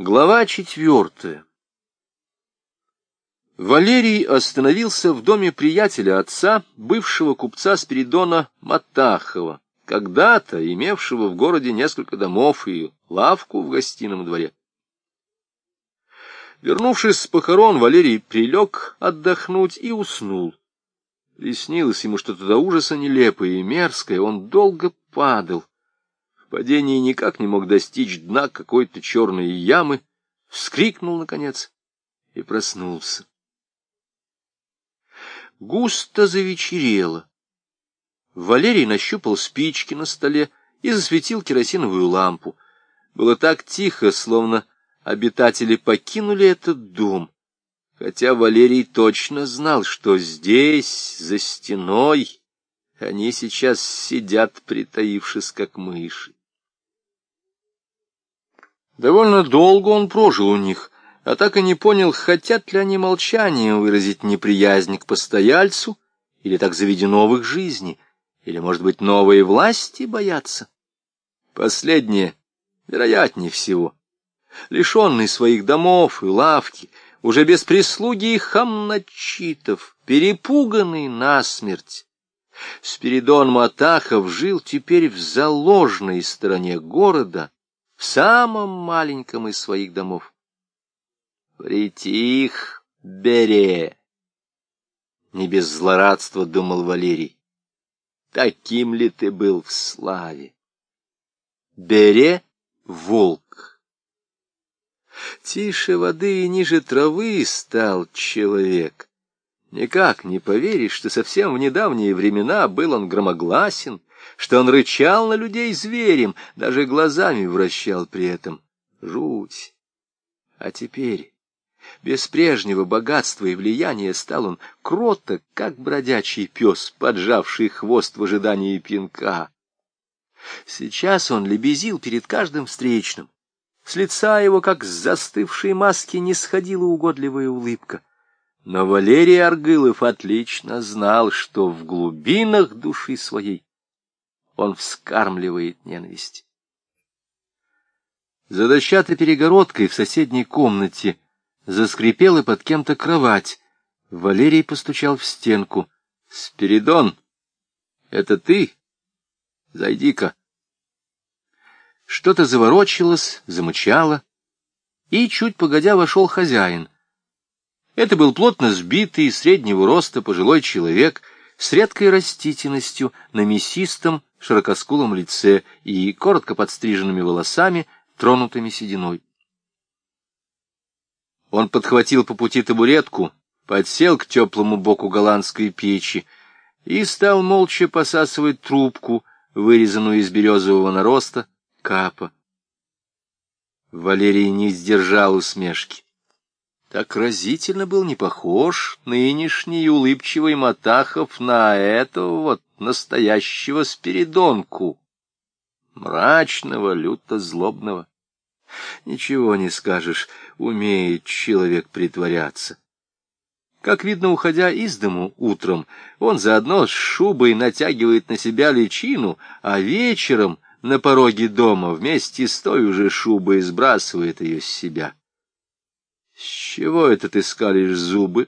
Глава четвертая. Валерий остановился в доме приятеля отца, бывшего купца Спиридона Матахова, когда-то имевшего в городе несколько домов и лавку в гостином дворе. Вернувшись с похорон, Валерий прилег отдохнуть и уснул. Приснилось ему что-то до ужаса нелепое и мерзкое, он долго падал падении никак не мог достичь дна какой-то черной ямы, вскрикнул, наконец, и проснулся. Густо завечерело. Валерий нащупал спички на столе и засветил керосиновую лампу. Было так тихо, словно обитатели покинули этот дом, хотя Валерий точно знал, что здесь, за стеной, они сейчас сидят, притаившись, как мыши. Довольно долго он прожил у них, а так и не понял, хотят ли они молчанием выразить неприязнь к постояльцу, или так заведено в их жизни, или, может быть, новые власти боятся. Последнее, вероятнее всего. Лишенный своих домов и лавки, уже без прислуги и хамначитов, перепуганный насмерть, Спиридон Матахов жил теперь в заложной стороне города, в самом маленьком из своих домов. «Притих, Бере!» Не без злорадства думал Валерий. «Таким ли ты был в славе?» Бере — волк. Тише воды и ниже травы стал человек. Никак не поверишь, что совсем в недавние времена был он громогласен, что он рычал на людей зверем, даже глазами вращал при этом. Жуть! А теперь, без прежнего богатства и влияния, стал он кроток, как бродячий пес, поджавший хвост в ожидании пинка. Сейчас он лебезил перед каждым встречным. С лица его, как с застывшей маски, не сходила угодливая улыбка. Но Валерий Аргылов отлично знал, что в глубинах души своей он вскармливает ненависть. За дощатой перегородкой в соседней комнате заскрипела под кем-то кровать. Валерий постучал в стенку. — Спиридон, это ты? Зайди-ка. Что-то заворочилось, замычало, и чуть погодя вошел хозяин. Это был плотно сбитый, среднего роста пожилой человек с редкой растительностью на мясистом, широкоскулом лице и коротко подстриженными волосами, тронутыми сединой. Он подхватил по пути табуретку, подсел к теплому боку голландской печи и стал молча посасывать трубку, вырезанную из березового нароста, капа. Валерий не сдержал усмешки. Так разительно был не похож нынешний улыбчивый Матахов на этого вот настоящего Спиридонку, мрачного, люто-злобного. Ничего не скажешь, умеет человек притворяться. Как видно, уходя из дому утром, он заодно с шубой натягивает на себя личину, а вечером на пороге дома вместе с той уже шубой сбрасывает ее с себя. — С чего это ты скалишь зубы?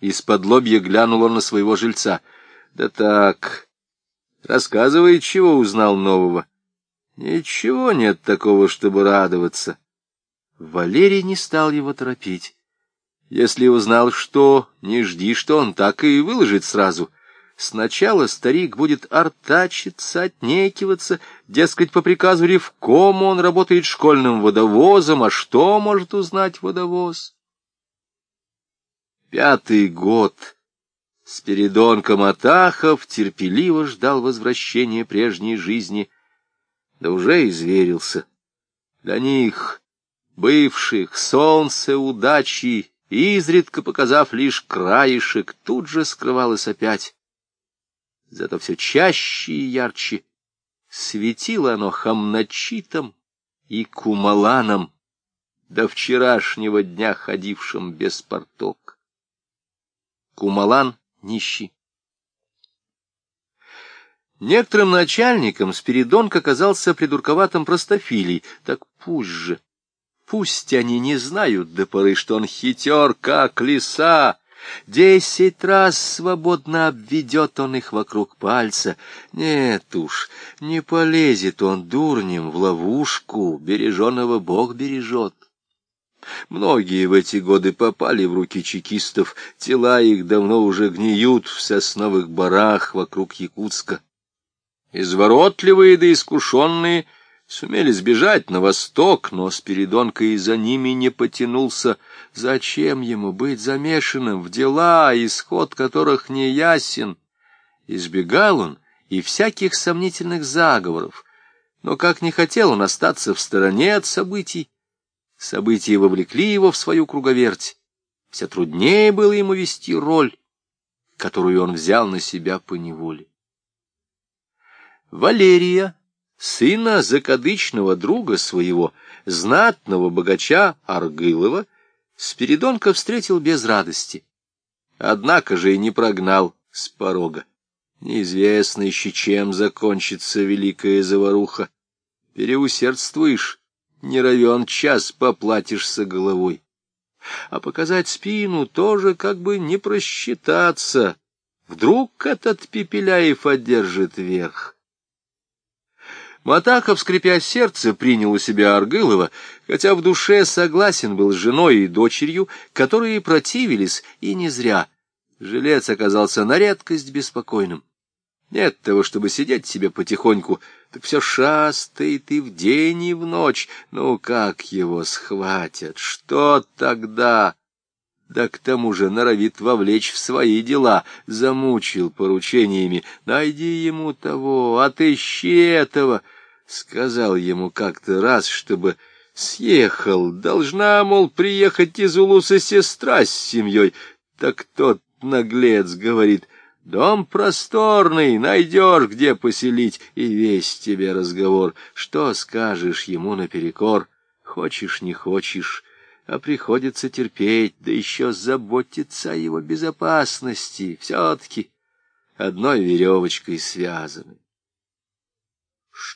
Из-под лобья глянул он на своего жильца. — Да так. Рассказывай, чего узнал нового. — Ничего нет такого, чтобы радоваться. Валерий не стал его торопить. Если узнал что, не жди, что он так и выложит сразу — Сначала старик будет артачиться, отнекиваться, дескать, по приказу Ревкома он работает школьным водовозом, а что может узнать водовоз? Пятый год Спиридон Каматахов терпеливо ждал возвращения прежней жизни, да уже изверился. Для них, бывших, солнце удачи, изредка показав лишь краешек, тут же скрывалось опять зато все чаще и ярче светило оно хамначитом и кумаланом, до вчерашнего дня ходившим без порток. Кумалан нищий. Некоторым начальникам Спиридонка казался придурковатым простофилей, так пусть же. Пусть они не знают до поры, что он хитер, как лиса. Десять раз свободно обведет он их вокруг пальца. Нет уж, не полезет он дурнем в ловушку, береженого Бог бережет. Многие в эти годы попали в руки чекистов, тела их давно уже гниют в сосновых барах вокруг Якутска. Изворотливые да искушенные — Сумели сбежать на восток, но Спиридонка и за ними не потянулся. Зачем ему быть замешанным в дела, исход которых не ясен? Избегал он и всяких сомнительных заговоров, но как не хотел он остаться в стороне от событий, события вовлекли его в свою круговерть. Все труднее было ему вести роль, которую он взял на себя по неволе. Валерия сына закадычного друга своего, знатного богача Аргылова, Спиридонка встретил без радости. Однако же и не прогнал с порога. Неизвестно еще, чем закончится великая заваруха. Переусердствуешь, не равен час поплатишься головой. А показать спину тоже как бы не просчитаться. Вдруг этот Пепеляев одержит верх. Матахов, скрипя сердце, принял у себя Аргылова, хотя в душе согласен был с женой и дочерью, которые противились, и не зря. Жилец оказался на редкость беспокойным. Нет того, чтобы сидеть себе потихоньку, так все шастает и в день, и в ночь. Ну, как его схватят? Что тогда? Да к тому же норовит вовлечь в свои дела, замучил поручениями. Найди ему того, отыщи этого — Сказал ему как-то раз, чтобы съехал. Должна, мол, приехать из Улуса сестра с семьей. Так тот наглец говорит, дом просторный, найдешь, где поселить, и весь тебе разговор. Что скажешь ему наперекор? Хочешь, не хочешь, а приходится терпеть, да еще заботиться о его безопасности. Все-таки одной веревочкой связаны.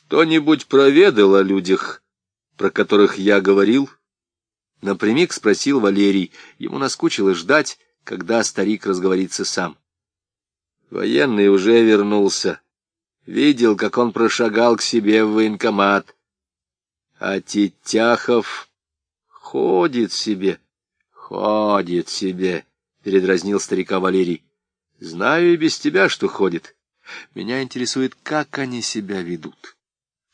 Что-нибудь проведал о людях, про которых я говорил? Напрямик спросил Валерий. Ему наскучило ждать, когда старик разговорится сам. Военный уже вернулся. Видел, как он прошагал к себе в военкомат. А Титяхов ходит себе, ходит себе, — передразнил старика Валерий. Знаю и без тебя, что ходит. Меня интересует, как они себя ведут.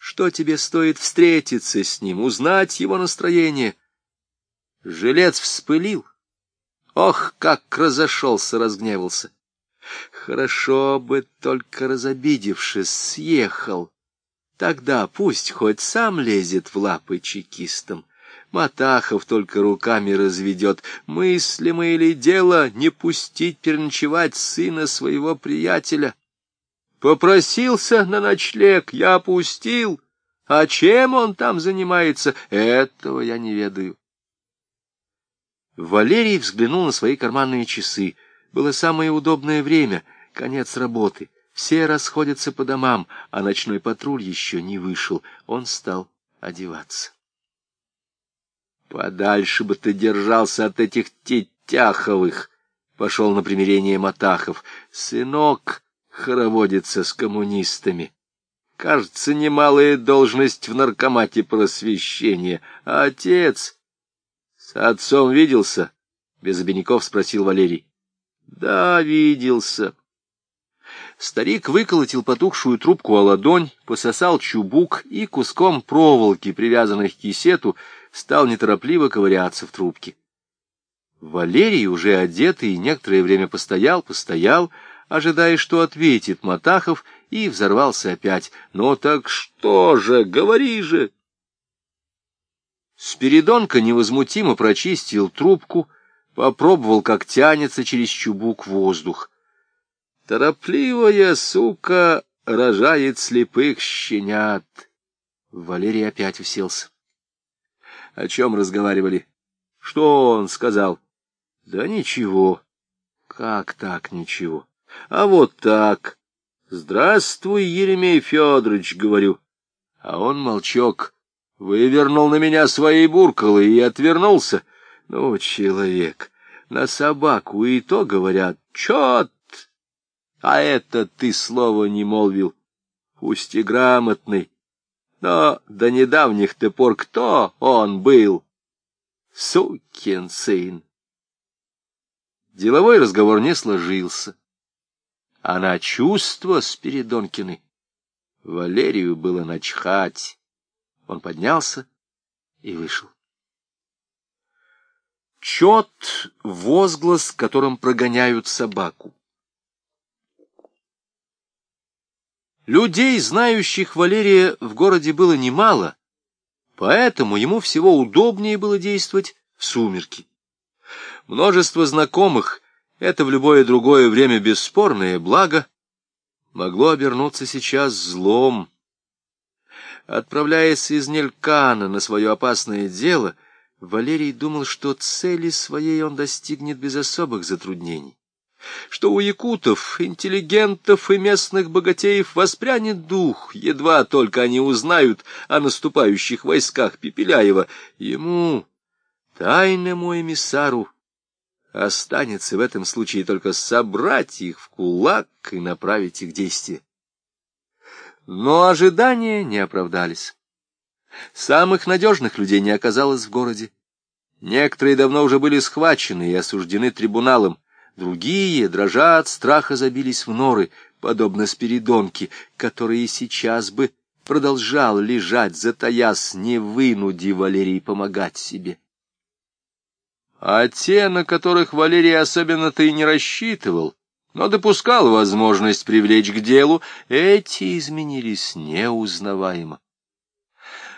Что тебе стоит встретиться с ним, узнать его настроение? Жилец вспылил. Ох, как разошелся, разгневался. Хорошо бы только разобидевшись, съехал. Тогда пусть хоть сам лезет в лапы чекистам. Матахов только руками разведет. Мыслимо или дело не пустить переночевать сына своего приятеля. Попросился на ночлег, я пустил. А чем он там занимается, этого я не ведаю. Валерий взглянул на свои карманные часы. Было самое удобное время, конец работы. Все расходятся по домам, а ночной патруль еще не вышел. Он стал одеваться. Подальше бы ты держался от этих тетяховых, — пошел на примирение Матахов. Сынок, хороводится с коммунистами. Кажется, немалая должность в наркомате просвещения. А отец... С отцом виделся? Без обиняков спросил Валерий. Да, виделся. Старик выколотил потухшую трубку о ладонь, пососал чубук и куском проволоки, привязанной к кисету, стал неторопливо ковыряться в трубке. Валерий, уже одетый, некоторое время постоял, постоял, ожидая, что ответит Матахов, и взорвался опять. «Ну так что же, говори же!» Спиридонка невозмутимо прочистил трубку, попробовал, как тянется через чубук воздух. «Торопливая сука рожает слепых щенят!» Валерий опять уселся. «О чем разговаривали?» «Что он сказал?» «Да ничего». «Как так ничего?» А вот так. Здравствуй, Еремей Федорович, говорю. А он молчок. вывернул на меня свои буркалы и отвернулся. Ну, человек, на собаку и то говорят, чет, а это ты слова не молвил, пусть и грамотный. Но до недавних-то пор кто он был? Сукин сын. Деловой разговор не сложился. А на чувства Спиридонкины Валерию было начхать. Он поднялся и вышел. Чет — возглас, которым прогоняют собаку. Людей, знающих Валерия, в городе было немало, поэтому ему всего удобнее было действовать в сумерки. Множество знакомых — это в любое другое время бесспорное благо — могло обернуться сейчас злом. Отправляясь из Нелькана на свое опасное дело, Валерий думал, что цели своей он достигнет без особых затруднений что у якутов, интеллигентов и местных богатеев воспрянет дух, едва только они узнают о наступающих войсках Пепеляева. Ему, тайному эмиссару, останется в этом случае только собрать их в кулак и направить их действия. Но ожидания не оправдались. Самых надежных людей не оказалось в городе. Некоторые давно уже были схвачены и осуждены трибуналом. Другие, дрожа от страха, забились в норы, подобно спиридонке, который сейчас бы продолжал лежать, затаясь, не вынуди Валерий помогать себе. А те, на которых Валерий особенно-то и не рассчитывал, но допускал возможность привлечь к делу, эти изменились неузнаваемо.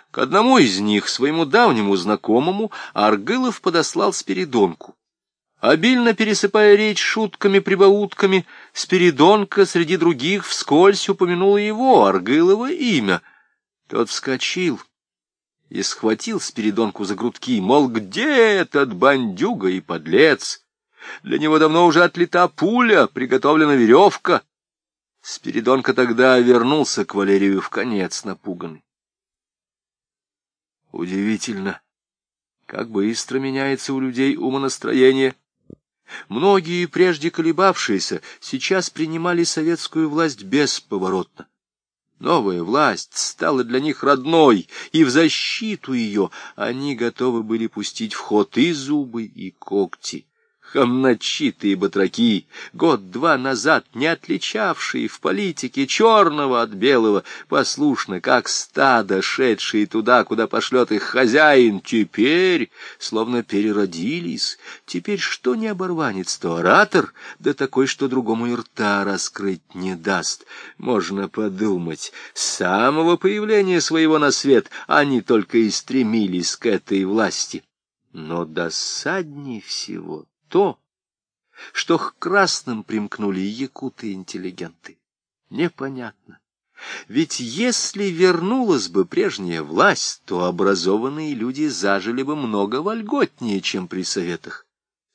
К одному из них, своему давнему знакомому, Аргылов подослал Спиридонку. Обильно пересыпая речь шутками-прибаутками, Спиридонка среди других вскользь упомянула его, Аргылова, имя. Тот вскочил и схватил Спиридонку за грудки, мол, где этот бандюга и подлец? Для него давно уже отлита пуля, приготовлена веревка. Спиридонка тогда вернулся к Валерию в конец напуганный. Удивительно, как быстро меняется у людей умонастроение. Многие, прежде колебавшиеся, сейчас принимали советскую власть бесповоротно. Новая власть стала для них родной, и в защиту ее они готовы были пустить в ход и зубы, и когти хамначитые батраки, год-два назад не отличавшие в политике черного от белого, послушно, как стадо, шедшие туда, куда пошлет их хозяин, теперь словно переродились. Теперь что не оборванец, то оратор, да такой, что другому и рта раскрыть не даст. Можно подумать, с самого появления своего на свет они только и стремились к этой власти. Но досадней всего то, что к красным примкнули якуты-интеллигенты. Непонятно. Ведь если вернулась бы прежняя власть, то образованные люди зажили бы много вольготнее, чем при советах.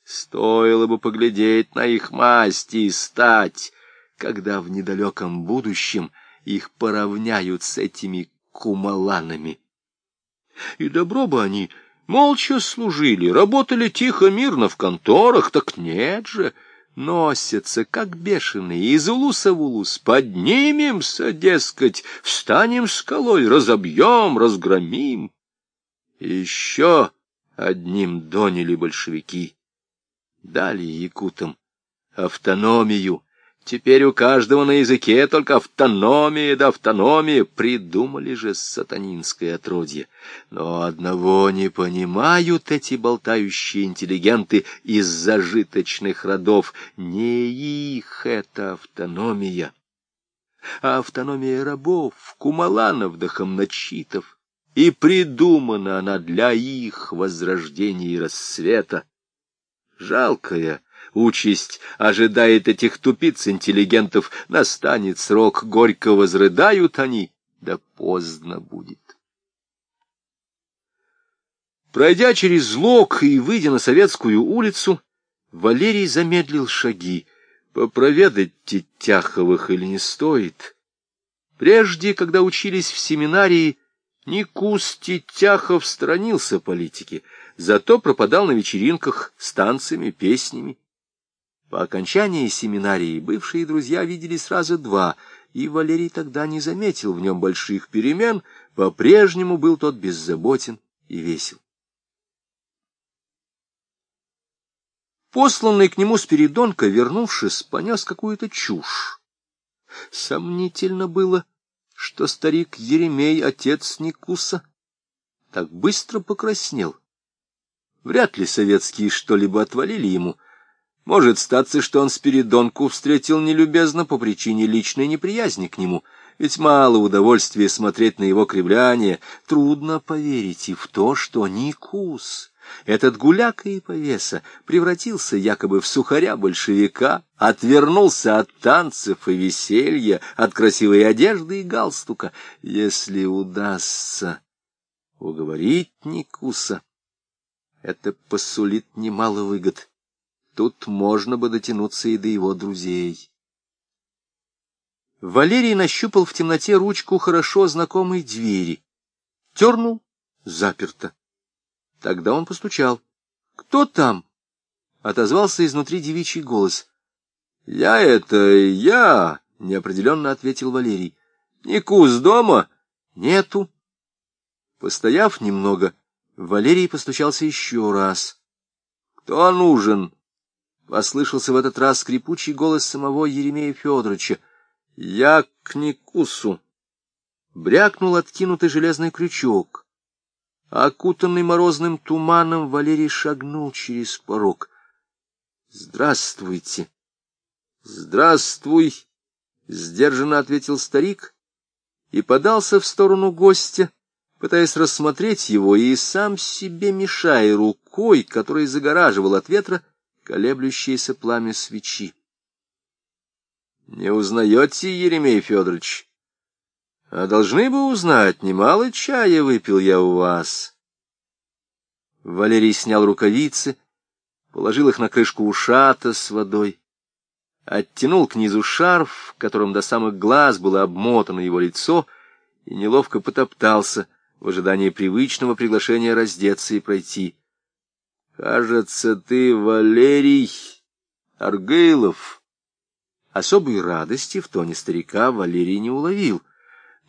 Стоило бы поглядеть на их масть и стать, когда в недалеком будущем их поравняют с этими кумаланами. И добро бы они Молча служили, работали тихо, мирно в конторах, так нет же, носятся, как бешеные, из улуса в улус. Поднимемся, дескать, встанем скалой, разобьем, разгромим. Еще одним доняли большевики. Дали якутам автономию, Теперь у каждого на языке только автономия да автономия. Придумали же сатанинское отродье. Но одного не понимают эти болтающие интеллигенты из зажиточных родов. Не их это автономия, а автономия рабов, кумаланов да хамначитов. И придумана она для их возрождения и рассвета. Жалкая, участь ожидает этих тупиц-интеллигентов, настанет срок, горько возрыдают они, да поздно будет. Пройдя через лог и выйдя на Советскую улицу, Валерий замедлил шаги. Попроведать Тетяховых или не стоит? Прежде, когда учились в семинарии, Никус Титяхов странился политики, зато пропадал на вечеринках с танцами, песнями. По окончании семинарии бывшие друзья видели сразу два, и Валерий тогда не заметил в нем больших перемен, по-прежнему был тот беззаботен и весел. Посланный к нему Спиридонка, вернувшись, понес какую-то чушь. Сомнительно было, что старик Еремей, отец Никуса, так быстро покраснел. Вряд ли советские что-либо отвалили ему. Может статься, что он Спиридонку встретил нелюбезно по причине личной неприязни к нему, ведь мало удовольствия смотреть на его кривляние. Трудно поверить и в то, что Никус этот гуляка и повеса превратился якобы в сухаря-большевика, отвернулся от танцев и веселья, от красивой одежды и галстука. Если удастся уговорить Никуса, это посулит немало выгод. Тут можно бы дотянуться и до его друзей. Валерий нащупал в темноте ручку хорошо знакомой двери. Тернул — заперто. Тогда он постучал. «Кто там?» — отозвался изнутри девичий голос. «Я это, я!» — неопределенно ответил Валерий. «Никус дома?» «Нету». Постояв немного, Валерий постучался еще раз. «Кто нужен?» — послышался в этот раз скрипучий голос самого Еремея Федоровича. «Я к Никусу». Брякнул откинутый железный крючок. Окутанный морозным туманом, Валерий шагнул через порог. «Здравствуйте!» «Здравствуй!» — сдержанно ответил старик и подался в сторону гостя, пытаясь рассмотреть его и сам себе мешая рукой, которой загораживал от ветра колеблющееся пламя свечи. «Не узнаете, Еремей Федорович?» А должны бы узнать, немало чая выпил я у вас. Валерий снял рукавицы, положил их на крышку ушата с водой, оттянул к низу шарф, которым до самых глаз было обмотано его лицо, и неловко потоптался в ожидании привычного приглашения раздеться и пройти. — Кажется, ты Валерий Аргылов. Особой радости в тоне старика Валерий не уловил —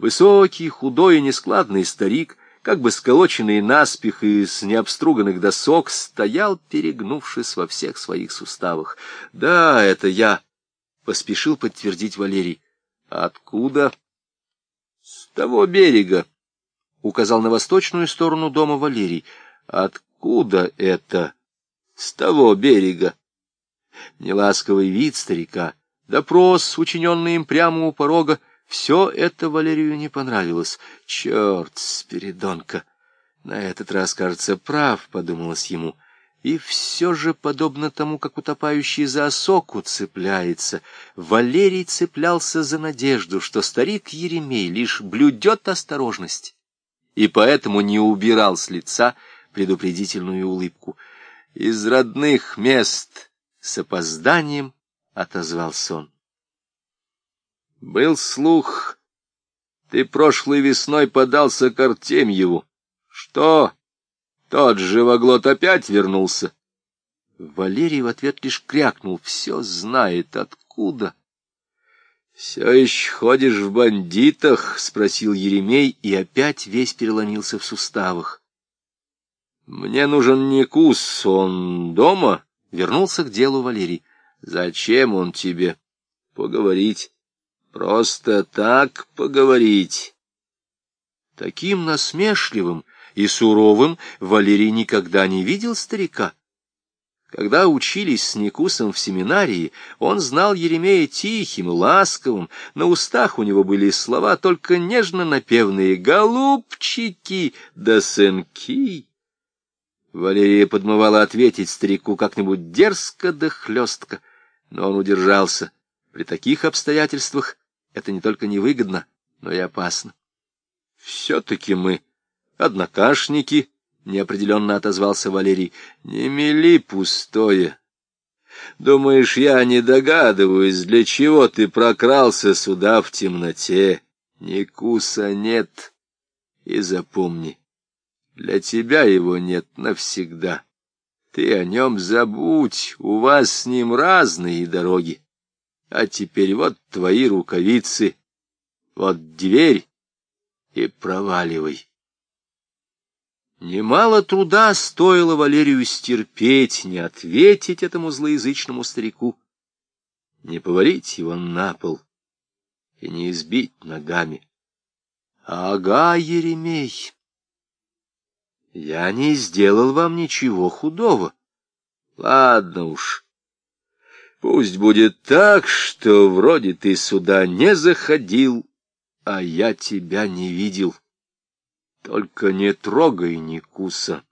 Высокий, худой и нескладный старик, как бы сколоченный наспех из необструганных досок, стоял, перегнувшись во всех своих суставах. «Да, это я», — поспешил подтвердить Валерий. «Откуда?» «С того берега», — указал на восточную сторону дома Валерий. «Откуда это?» «С того берега». Неласковый вид старика, допрос, учиненный им прямо у порога, — все это Валерию не понравилось. Черт, Спиридонка! На этот раз, кажется, прав, подумалось ему. И все же, подобно тому, как утопающий за осоку цепляется, Валерий цеплялся за надежду, что старик Еремей лишь блюдет осторожность, и поэтому не убирал с лица предупредительную улыбку. Из родных мест с опозданием отозвался он. Был слух, ты прошлой весной подался к Артемьеву. Что? Тот живоглот опять вернулся? Валерий в ответ лишь крякнул. Все знает откуда. — Все еще ходишь в бандитах? — спросил Еремей, и опять весь переломился в суставах. — Мне нужен Никус, он дома? — вернулся к делу Валерий. — Зачем он тебе? — Поговорить. Просто так поговорить. Таким насмешливым и суровым Валерий никогда не видел старика. Когда учились с Никусом в семинарии, он знал Еремея тихим, ласковым, на устах у него были слова только нежно-напевные «голубчики» да «сынки». Валерия подмывала ответить старику как-нибудь дерзко да хлестко, но он удержался. При таких обстоятельствах это не только невыгодно, но и опасно. Все-таки мы однокашники, — неопределенно отозвался Валерий. — Не мели пустое. Думаешь, я не догадываюсь, для чего ты прокрался сюда в темноте? Никуса нет. И запомни, для тебя его нет навсегда. Ты о нем забудь, у вас с ним разные дороги. А теперь вот твои рукавицы, вот дверь, и проваливай. Немало труда стоило Валерию стерпеть, не ответить этому злоязычному старику, не поварить его на пол и не избить ногами. Ага, Еремей, я не сделал вам ничего худого. Ладно уж, пусть будет так, что вроде ты сюда не заходил, а я тебя не видел. Только не трогай Никуса,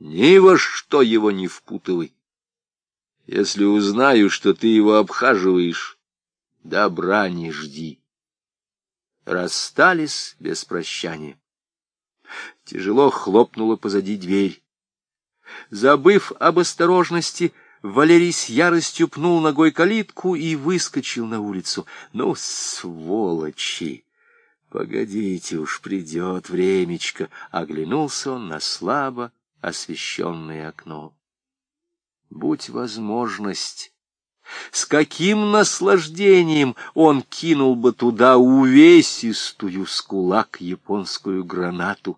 ни во что его не впутывай. Если узнаю, что ты его обхаживаешь, добра не жди. Расстались без прощания. Тяжело хлопнула позади дверь. Забыв об осторожности, Валерий с яростью пнул ногой калитку и выскочил на улицу. Ну, сволочи! Погодите уж, придет времечко. Оглянулся он на слабо освещенное окно. Будь возможность, с каким наслаждением он кинул бы туда увесистую с кулак японскую гранату.